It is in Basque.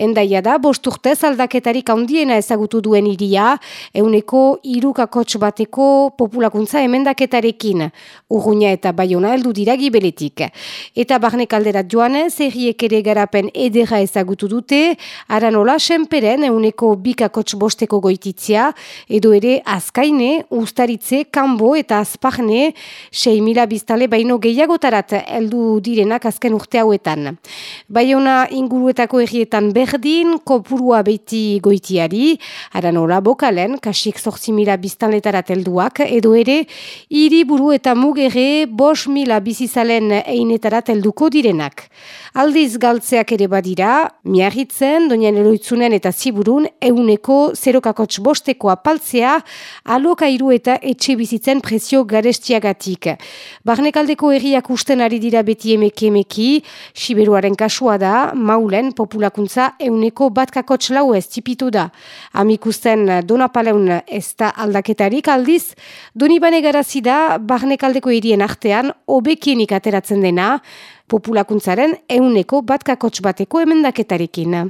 Endaia da, bosturtez aldaketarik handiena ezagutu duen iria, euneko irukakots bateko populakuntza emendaketarekin. Urruña eta baiona heldu dira gibeletik. Eta barne kalderat joanez, erriek ere garapen edera ezagutu dute, aranola senperen euneko bikakots bosteko goititzia, edo ere azkaine, ustaritze, kanbo eta azparne, 6 mila biztale baino gehiagotarat heldu direnak azken urte hauetan. Baiona inguruetako errietan berdin, kopurua beti goitiari, aranola bokalen, kasik sortzi mila biztanletarat helduak, edo ere, hiriburu eta mugere bos mila bizizalen einetarat helduko direnak. Aldiz galtzeak ere badira, miarritzen, donian eroitzunen eta ziburun, euneko zerokakotx bosteko apaltzea, alokairu eta etxe bizitzen prezio garestiagatik. Barnekaldeko erriak usten ari dira beti emeki emeki, siberuaren kasua da, maulen populakuntza euneko batkakotx lau ez tipitu da. Amikusten donapaleun ez da aldaketarik aldiz, donibane garazi da, barnekaldeko errien artean, obekienik ateratzen dena, populakuntzaren euneko batkakotx bateko emendaketarekin.